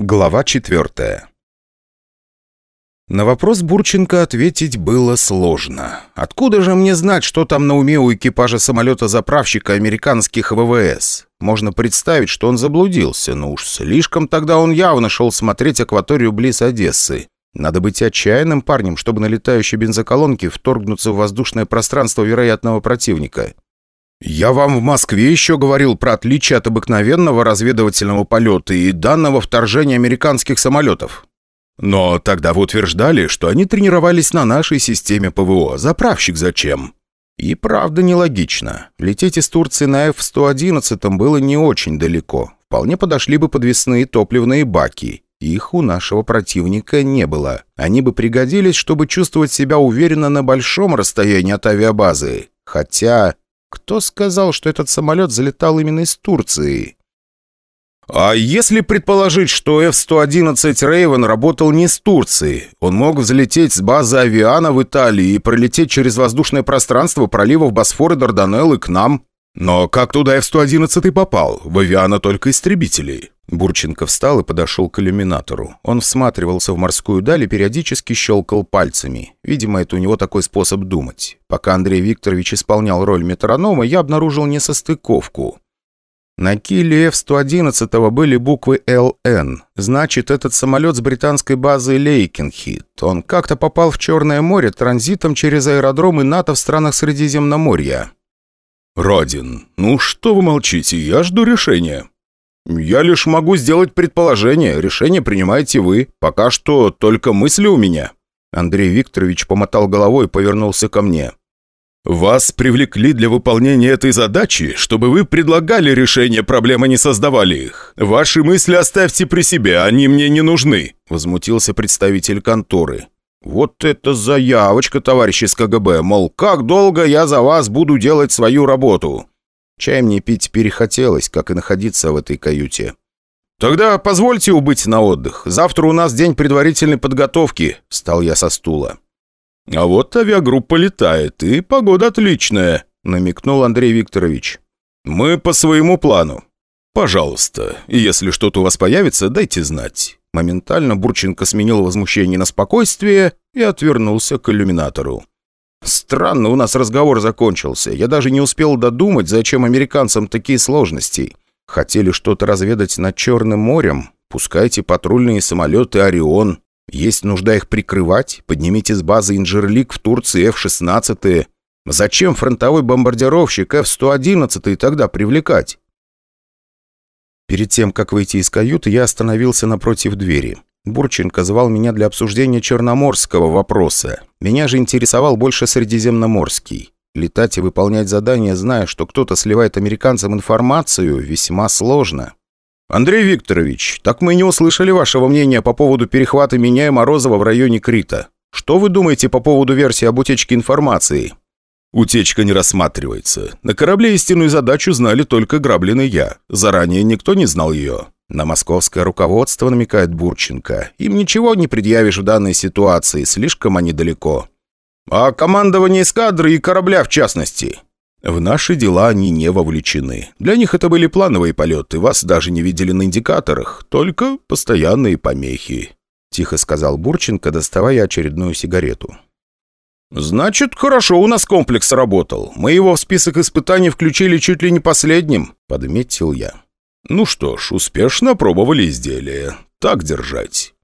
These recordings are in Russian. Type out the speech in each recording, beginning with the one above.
Глава четвертая На вопрос Бурченко ответить было сложно. Откуда же мне знать, что там на уме у экипажа самолета-заправщика американских ВВС? Можно представить, что он заблудился, но уж слишком тогда он явно шел смотреть акваторию близ Одессы. Надо быть отчаянным парнем, чтобы на летающей бензоколонке вторгнуться в воздушное пространство вероятного противника. «Я вам в Москве еще говорил про отличие от обыкновенного разведывательного полета и данного вторжения американских самолетов. Но тогда вы утверждали, что они тренировались на нашей системе ПВО. Заправщик зачем?» И правда нелогично. Лететь из Турции на F-111 было не очень далеко. Вполне подошли бы подвесные топливные баки. Их у нашего противника не было. Они бы пригодились, чтобы чувствовать себя уверенно на большом расстоянии от авиабазы. Хотя кто сказал, что этот самолет залетал именно из Турции? А если предположить, что F-111 Raven работал не с Турции, он мог взлететь с базы Авиана в Италии и пролететь через воздушное пространство проливов Босфор и Дарданеллы к нам? Но как туда F-111 попал? В Авиана только истребители. Бурченко встал и подошел к иллюминатору. Он всматривался в морскую даль и периодически щелкал пальцами. Видимо, это у него такой способ думать. Пока Андрей Викторович исполнял роль метронома, я обнаружил несостыковку. На киле F-111 были буквы «ЛН». Значит, этот самолет с британской базы Лейкенхит. Он как-то попал в Черное море транзитом через аэродромы НАТО в странах Средиземноморья. «Родин, ну что вы молчите? Я жду решения». «Я лишь могу сделать предположение. Решение принимаете вы. Пока что только мысли у меня». Андрей Викторович помотал головой и повернулся ко мне. «Вас привлекли для выполнения этой задачи, чтобы вы предлагали решение проблемы, а не создавали их. Ваши мысли оставьте при себе, они мне не нужны», — возмутился представитель конторы. «Вот это заявочка, товарищ из КГБ, мол, как долго я за вас буду делать свою работу?» Чай мне пить перехотелось, как и находиться в этой каюте. «Тогда позвольте убыть на отдых. Завтра у нас день предварительной подготовки», — встал я со стула. «А вот авиагруппа летает, и погода отличная», — намекнул Андрей Викторович. «Мы по своему плану. Пожалуйста, если что-то у вас появится, дайте знать». Моментально Бурченко сменил возмущение на спокойствие и отвернулся к иллюминатору. Странно у нас разговор закончился. Я даже не успел додумать, зачем американцам такие сложности. Хотели что-то разведать над Черным морем? Пускайте патрульные самолеты «Орион». Есть нужда их прикрывать? Поднимите с базы «Инжерлик» в Турции F-16. Зачем фронтовой бомбардировщик F-111 тогда привлекать? Перед тем, как выйти из каюты, я остановился напротив двери. Бурченко звал меня для обсуждения черноморского вопроса. Меня же интересовал больше средиземноморский. Летать и выполнять задания, зная, что кто-то сливает американцам информацию, весьма сложно. «Андрей Викторович, так мы не услышали вашего мнения по поводу перехвата меня и Морозова в районе Крита. Что вы думаете по поводу версии об утечке информации?» Утечка не рассматривается. На корабле истинную задачу знали только Граблин и я. Заранее никто не знал ее. На московское руководство намекает Бурченко. Им ничего не предъявишь в данной ситуации, слишком они далеко. А командование эскадры и корабля в частности? В наши дела они не вовлечены. Для них это были плановые полеты, вас даже не видели на индикаторах, только постоянные помехи. Тихо сказал Бурченко, доставая очередную сигарету. «Значит, хорошо у нас комплекс работал. Мы его в список испытаний включили чуть ли не последним», — подметил я. «Ну что ж, успешно пробовали изделие. Так держать».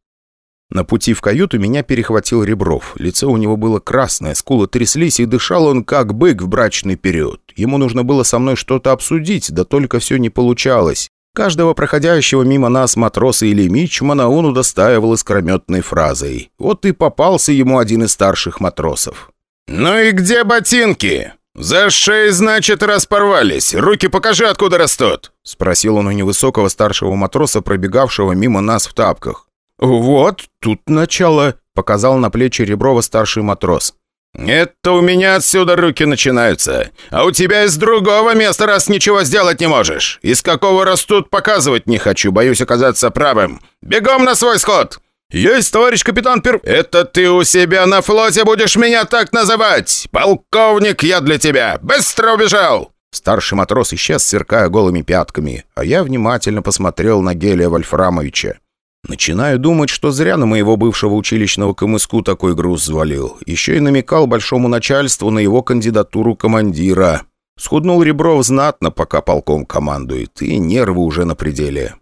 На пути в каюту меня перехватил Ребров. Лицо у него было красное, скулы тряслись, и дышал он как бык в брачный период. Ему нужно было со мной что-то обсудить, да только все не получалось. Каждого проходящего мимо нас матроса или мичмана он удостаивал искрометной фразой. Вот и попался ему один из старших матросов. «Ну и где ботинки? За шеи, значит, распорвались. Руки покажи, откуда растут!» Спросил он у невысокого старшего матроса, пробегавшего мимо нас в тапках. «Вот, тут начало», — показал на плечи Реброва старший матрос. «Это у меня отсюда руки начинаются, а у тебя из другого места, раз ничего сделать не можешь. Из какого растут, показывать не хочу, боюсь оказаться правым. Бегом на свой сход!» «Есть, товарищ капитан Пер...» «Это ты у себя на флоте будешь меня так называть! Полковник я для тебя! Быстро убежал!» Старший матрос исчез, сверкая голыми пятками, а я внимательно посмотрел на Гелия Вольфрамовича. Начинаю думать, что зря на моего бывшего училищного КМСКу такой груз взвалил. Еще и намекал большому начальству на его кандидатуру командира. Схуднул Ребров знатно, пока полком командует, и нервы уже на пределе.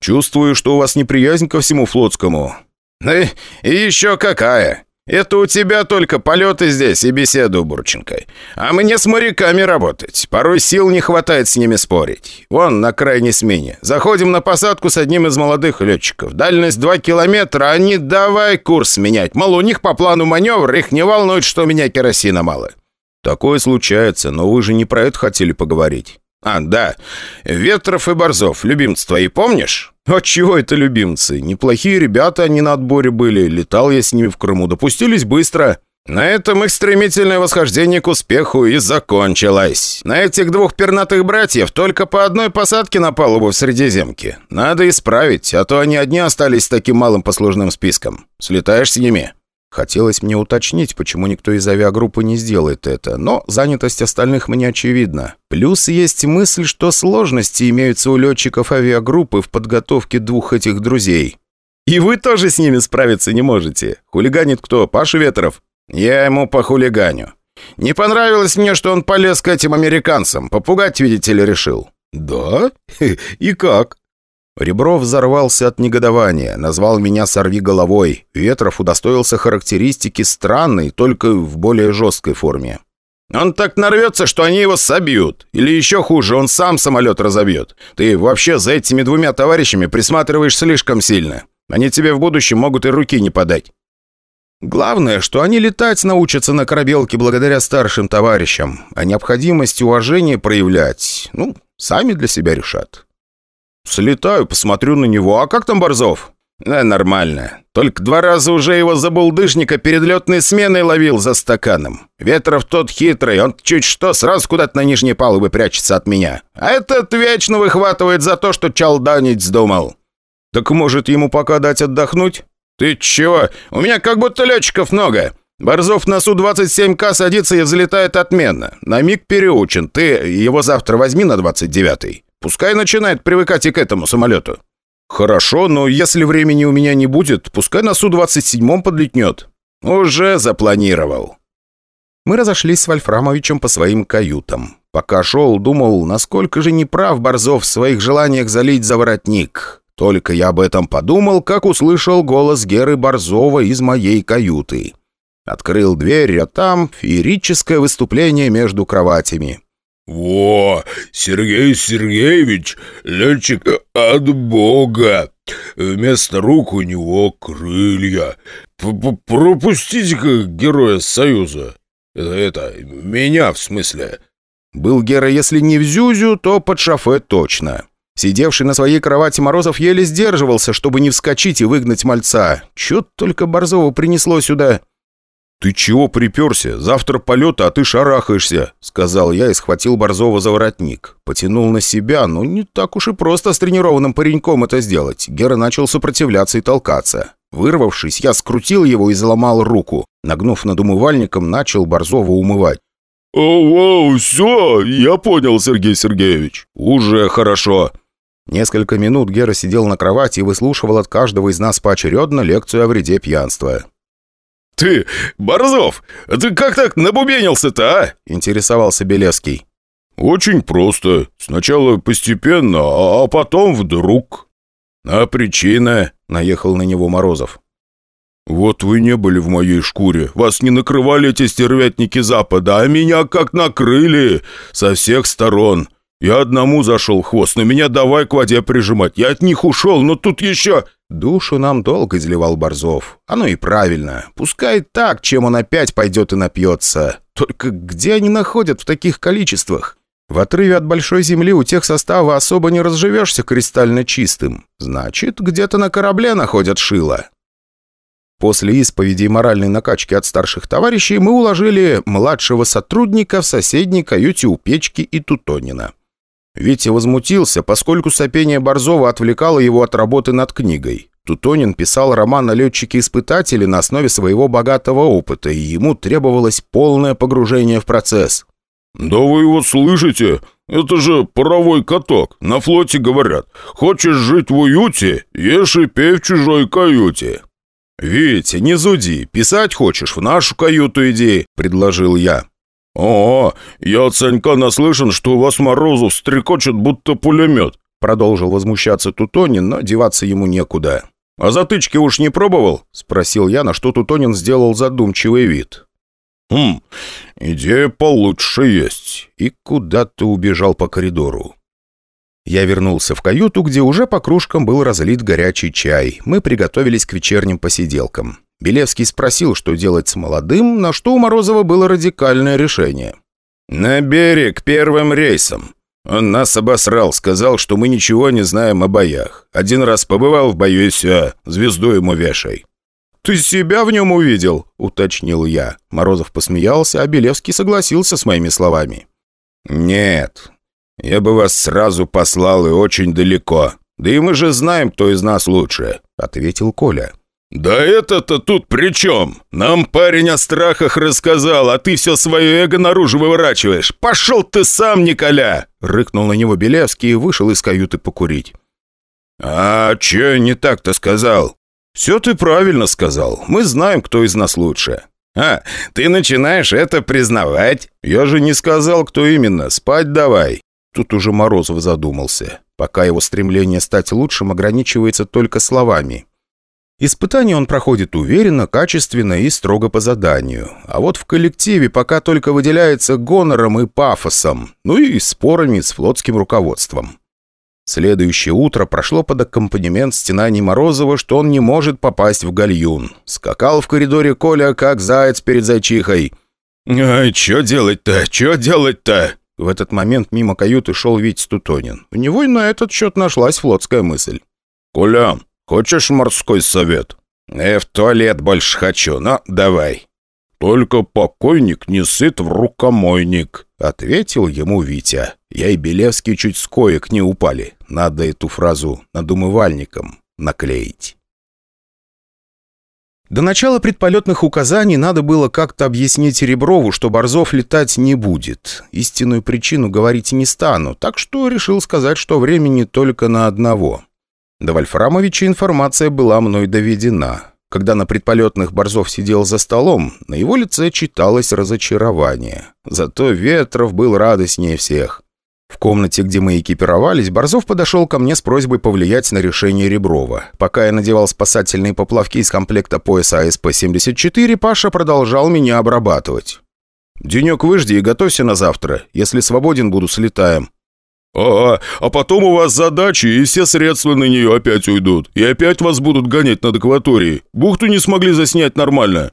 «Чувствую, что у вас неприязнь ко всему флотскому». «Да еще какая! Это у тебя только полеты здесь и беседу, Бурченко. А мне с моряками работать. Порой сил не хватает с ними спорить. Вон, на крайней смене. Заходим на посадку с одним из молодых летчиков. Дальность 2 километра, а не давай курс менять. Мол, у них по плану маневр, их не волнует, что у меня керосина мало. «Такое случается, но вы же не про это хотели поговорить». «А, да. Ветров и Борзов, любимцы твои, помнишь?» «А чего это любимцы? Неплохие ребята они на отборе были. Летал я с ними в Крыму. Допустились быстро». На этом их стремительное восхождение к успеху и закончилось. На этих двух пернатых братьев только по одной посадке на палубу в Средиземке. Надо исправить, а то они одни остались с таким малым послужным списком. Слетаешь с ними?» Хотелось мне уточнить, почему никто из авиагруппы не сделает это, но занятость остальных мне очевидна. Плюс есть мысль, что сложности имеются у летчиков авиагруппы в подготовке двух этих друзей. «И вы тоже с ними справиться не можете? Хулиганит кто? Паша Ветров?» «Я ему похулиганю. Не понравилось мне, что он полез к этим американцам. Попугать, видите ли, решил». «Да? И как?» Ребров взорвался от негодования, назвал меня «сорви головой». Ветров удостоился характеристики странной, только в более жесткой форме. «Он так нарвется, что они его собьют. Или еще хуже, он сам самолет разобьет. Ты вообще за этими двумя товарищами присматриваешь слишком сильно. Они тебе в будущем могут и руки не подать». Главное, что они летать научатся на корабелке благодаря старшим товарищам, а необходимость уважения проявлять, ну, сами для себя решат. «Слетаю, посмотрю на него. А как там Борзов?» «Да, нормально. Только два раза уже его за булдыжника перед летной сменой ловил за стаканом. Ветров тот хитрый, он чуть что сразу куда-то на нижней палубы прячется от меня. А этот вечно выхватывает за то, что чалданить вздумал». «Так может ему пока дать отдохнуть?» «Ты чего? У меня как будто летчиков много. Борзов на Су-27К садится и взлетает отменно. На миг переучен. Ты его завтра возьми на 29-й». Пускай начинает привыкать и к этому самолету». «Хорошо, но если времени у меня не будет, пускай на Су-27 подлетнет». «Уже запланировал». Мы разошлись с Вольфрамовичем по своим каютам. Пока шел, думал, насколько же неправ Борзов в своих желаниях залить за воротник. Только я об этом подумал, как услышал голос Геры Борзова из моей каюты. Открыл дверь, а там феерическое выступление между кроватями. «Во, Сергей Сергеевич, летчик от Бога. Вместо рук у него крылья. Пропустите-ка героя Союза. Это, меня в смысле». Был Гера, если не в Зюзю, то под шофе точно. Сидевший на своей кровати Морозов еле сдерживался, чтобы не вскочить и выгнать мальца. Чё только Борзова принесло сюда? «Ты чего приперся? Завтра полет, а ты шарахаешься», — сказал я и схватил Борзова за воротник. Потянул на себя, но не так уж и просто с тренированным пареньком это сделать. Гера начал сопротивляться и толкаться. Вырвавшись, я скрутил его и заломал руку. Нагнув над умывальником, начал Борзова умывать. «О, все, я понял, Сергей Сергеевич». «Уже хорошо». Несколько минут Гера сидел на кровати и выслушивал от каждого из нас поочередно лекцию о вреде пьянства. «Ты, Борзов, ты как так набубенился-то, а?» – интересовался Белевский. «Очень просто. Сначала постепенно, а потом вдруг». «А причина?» – наехал на него Морозов. «Вот вы не были в моей шкуре. Вас не накрывали эти стервятники Запада, а меня как накрыли со всех сторон. Я одному зашел хвост, но меня давай к воде прижимать. Я от них ушел, но тут еще...» Душу нам долго изливал Борзов. Оно и правильно. Пускай так, чем он опять пойдет и напьется. Только где они находят в таких количествах? В отрыве от большой земли у тех состава особо не разживешься кристально чистым. Значит, где-то на корабле находят шило. После исповеди и моральной накачки от старших товарищей мы уложили младшего сотрудника в соседней каюте у печки и Тутонина. Витя возмутился, поскольку сопение Борзова отвлекало его от работы над книгой. Тутонин писал роман о летчике-испытателе на основе своего богатого опыта, и ему требовалось полное погружение в процесс. «Да вы его слышите? Это же паровой каток. На флоте говорят, хочешь жить в уюте, ешь и пей в чужой каюте». «Витя, не зуди. Писать хочешь? В нашу каюту иди», — предложил я. «О, я от Санька наслышан, что у вас Морозов стрекочет, будто пулемет», продолжил возмущаться Тутонин, но деваться ему некуда. «А затычки уж не пробовал?» — спросил я, на что Тутонин сделал задумчивый вид. «Хм, идея получше есть». И куда-то убежал по коридору. Я вернулся в каюту, где уже по кружкам был разлит горячий чай. Мы приготовились к вечерним посиделкам. Белевский спросил, что делать с молодым, на что у Морозова было радикальное решение. «На берег первым рейсом. Он нас обосрал, сказал, что мы ничего не знаем о боях. Один раз побывал в бою и все, звезду ему вешай». «Ты себя в нем увидел?» — уточнил я. Морозов посмеялся, а Белевский согласился с моими словами. «Нет, я бы вас сразу послал и очень далеко. Да и мы же знаем, кто из нас лучше», — ответил Коля. «Да это-то тут при чем? Нам парень о страхах рассказал, а ты все свое эго наружу выворачиваешь. Пошел ты сам, Николя!» Рыкнул на него Белевский и вышел из каюты покурить. «А че не так-то сказал?» «Все ты правильно сказал. Мы знаем, кто из нас лучше». «А, ты начинаешь это признавать?» «Я же не сказал, кто именно. Спать давай». Тут уже Морозов задумался. Пока его стремление стать лучшим ограничивается только словами. Испытание он проходит уверенно, качественно и строго по заданию. А вот в коллективе пока только выделяется гонором и пафосом, ну и спорами с флотским руководством. Следующее утро прошло под аккомпанемент стенаний Морозова, что он не может попасть в гальюн. Скакал в коридоре Коля, как заяц перед зайчихой. «Ай, чё делать-то? Чё делать-то?» В этот момент мимо каюты шел Витя Тутонин. У него и на этот счет нашлась флотская мысль. «Коля, Хочешь морской совет?» «Я в туалет больше хочу, но давай». «Только покойник не сыт в рукомойник», — ответил ему Витя. Я и Белевский чуть с коек не упали. Надо эту фразу над умывальником наклеить. До начала предполетных указаний надо было как-то объяснить Реброву, что Борзов летать не будет. Истинную причину говорить не стану, так что решил сказать, что времени только на одного. До Вольфрамовича информация была мной доведена. Когда на предполетных Борзов сидел за столом, на его лице читалось разочарование. Зато Ветров был радостнее всех. В комнате, где мы экипировались, Борзов подошел ко мне с просьбой повлиять на решение Реброва. Пока я надевал спасательные поплавки из комплекта пояса АСП-74, Паша продолжал меня обрабатывать. «Денек выжди и готовься на завтра. Если свободен буду, слетаем. «А, а потом у вас задачи, и все средства на нее опять уйдут. И опять вас будут гонять над акваторией. Бухту не смогли заснять нормально».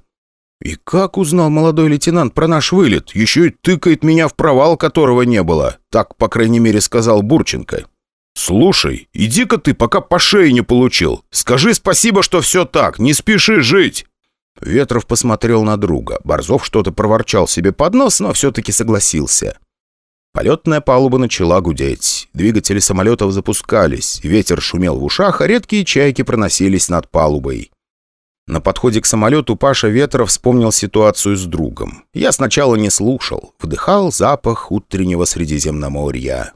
«И как узнал молодой лейтенант про наш вылет? Еще и тыкает меня в провал, которого не было». Так, по крайней мере, сказал Бурченко. «Слушай, иди-ка ты, пока по шее не получил. Скажи спасибо, что все так, не спеши жить». Ветров посмотрел на друга. Борзов что-то проворчал себе под нос, но все-таки согласился. Полетная палуба начала гудеть. Двигатели самолетов запускались, ветер шумел в ушах, а редкие чайки проносились над палубой. На подходе к самолету Паша Ветров вспомнил ситуацию с другом. Я сначала не слушал, вдыхал запах утреннего Средиземноморья.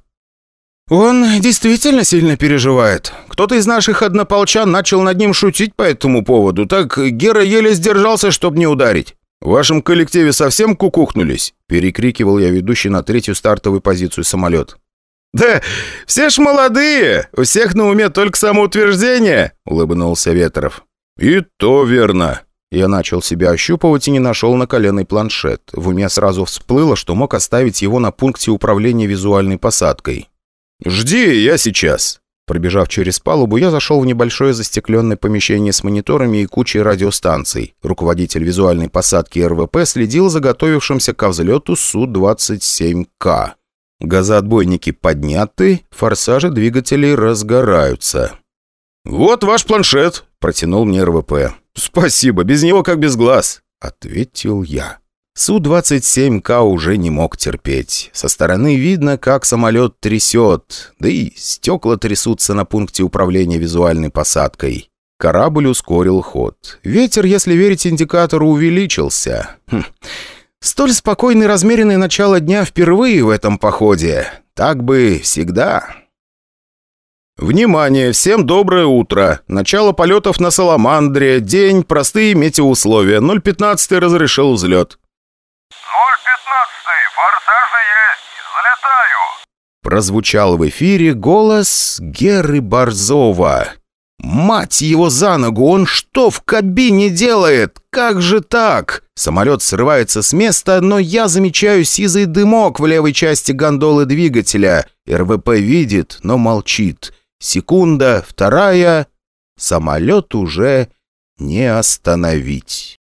«Он действительно сильно переживает. Кто-то из наших однополчан начал над ним шутить по этому поводу, так Гера еле сдержался, чтобы не ударить. «В вашем коллективе совсем кукухнулись?» – перекрикивал я ведущий на третью стартовую позицию самолет. «Да все ж молодые! У всех на уме только самоутверждение!» – улыбнулся Ветров. «И то верно!» Я начал себя ощупывать и не нашел на коленный планшет. В уме сразу всплыло, что мог оставить его на пункте управления визуальной посадкой. «Жди, я сейчас!» Пробежав через палубу, я зашел в небольшое застекленное помещение с мониторами и кучей радиостанций. Руководитель визуальной посадки РВП следил за готовившимся ко взлету Су-27К. Газоотбойники подняты, форсажи двигателей разгораются. «Вот ваш планшет», — протянул мне РВП. «Спасибо, без него как без глаз», — ответил я. Су-27К уже не мог терпеть. Со стороны видно, как самолет трясет, да и стекла трясутся на пункте управления визуальной посадкой. Корабль ускорил ход. Ветер, если верить индикатору, увеличился. Хм. Столь спокойное размеренное начало дня впервые в этом походе. Так бы всегда. Внимание! Всем доброе утро! Начало полетов на Саламандре. День, простые метеоусловия. 015 разрешил взлет. 015 форсажи есть, залетаю. Прозвучал в эфире голос Геры Борзова. «Мать его за ногу! Он что в кабине делает? Как же так?» Самолет срывается с места, но я замечаю сизый дымок в левой части гондолы двигателя. РВП видит, но молчит. Секунда, вторая. Самолет уже не остановить.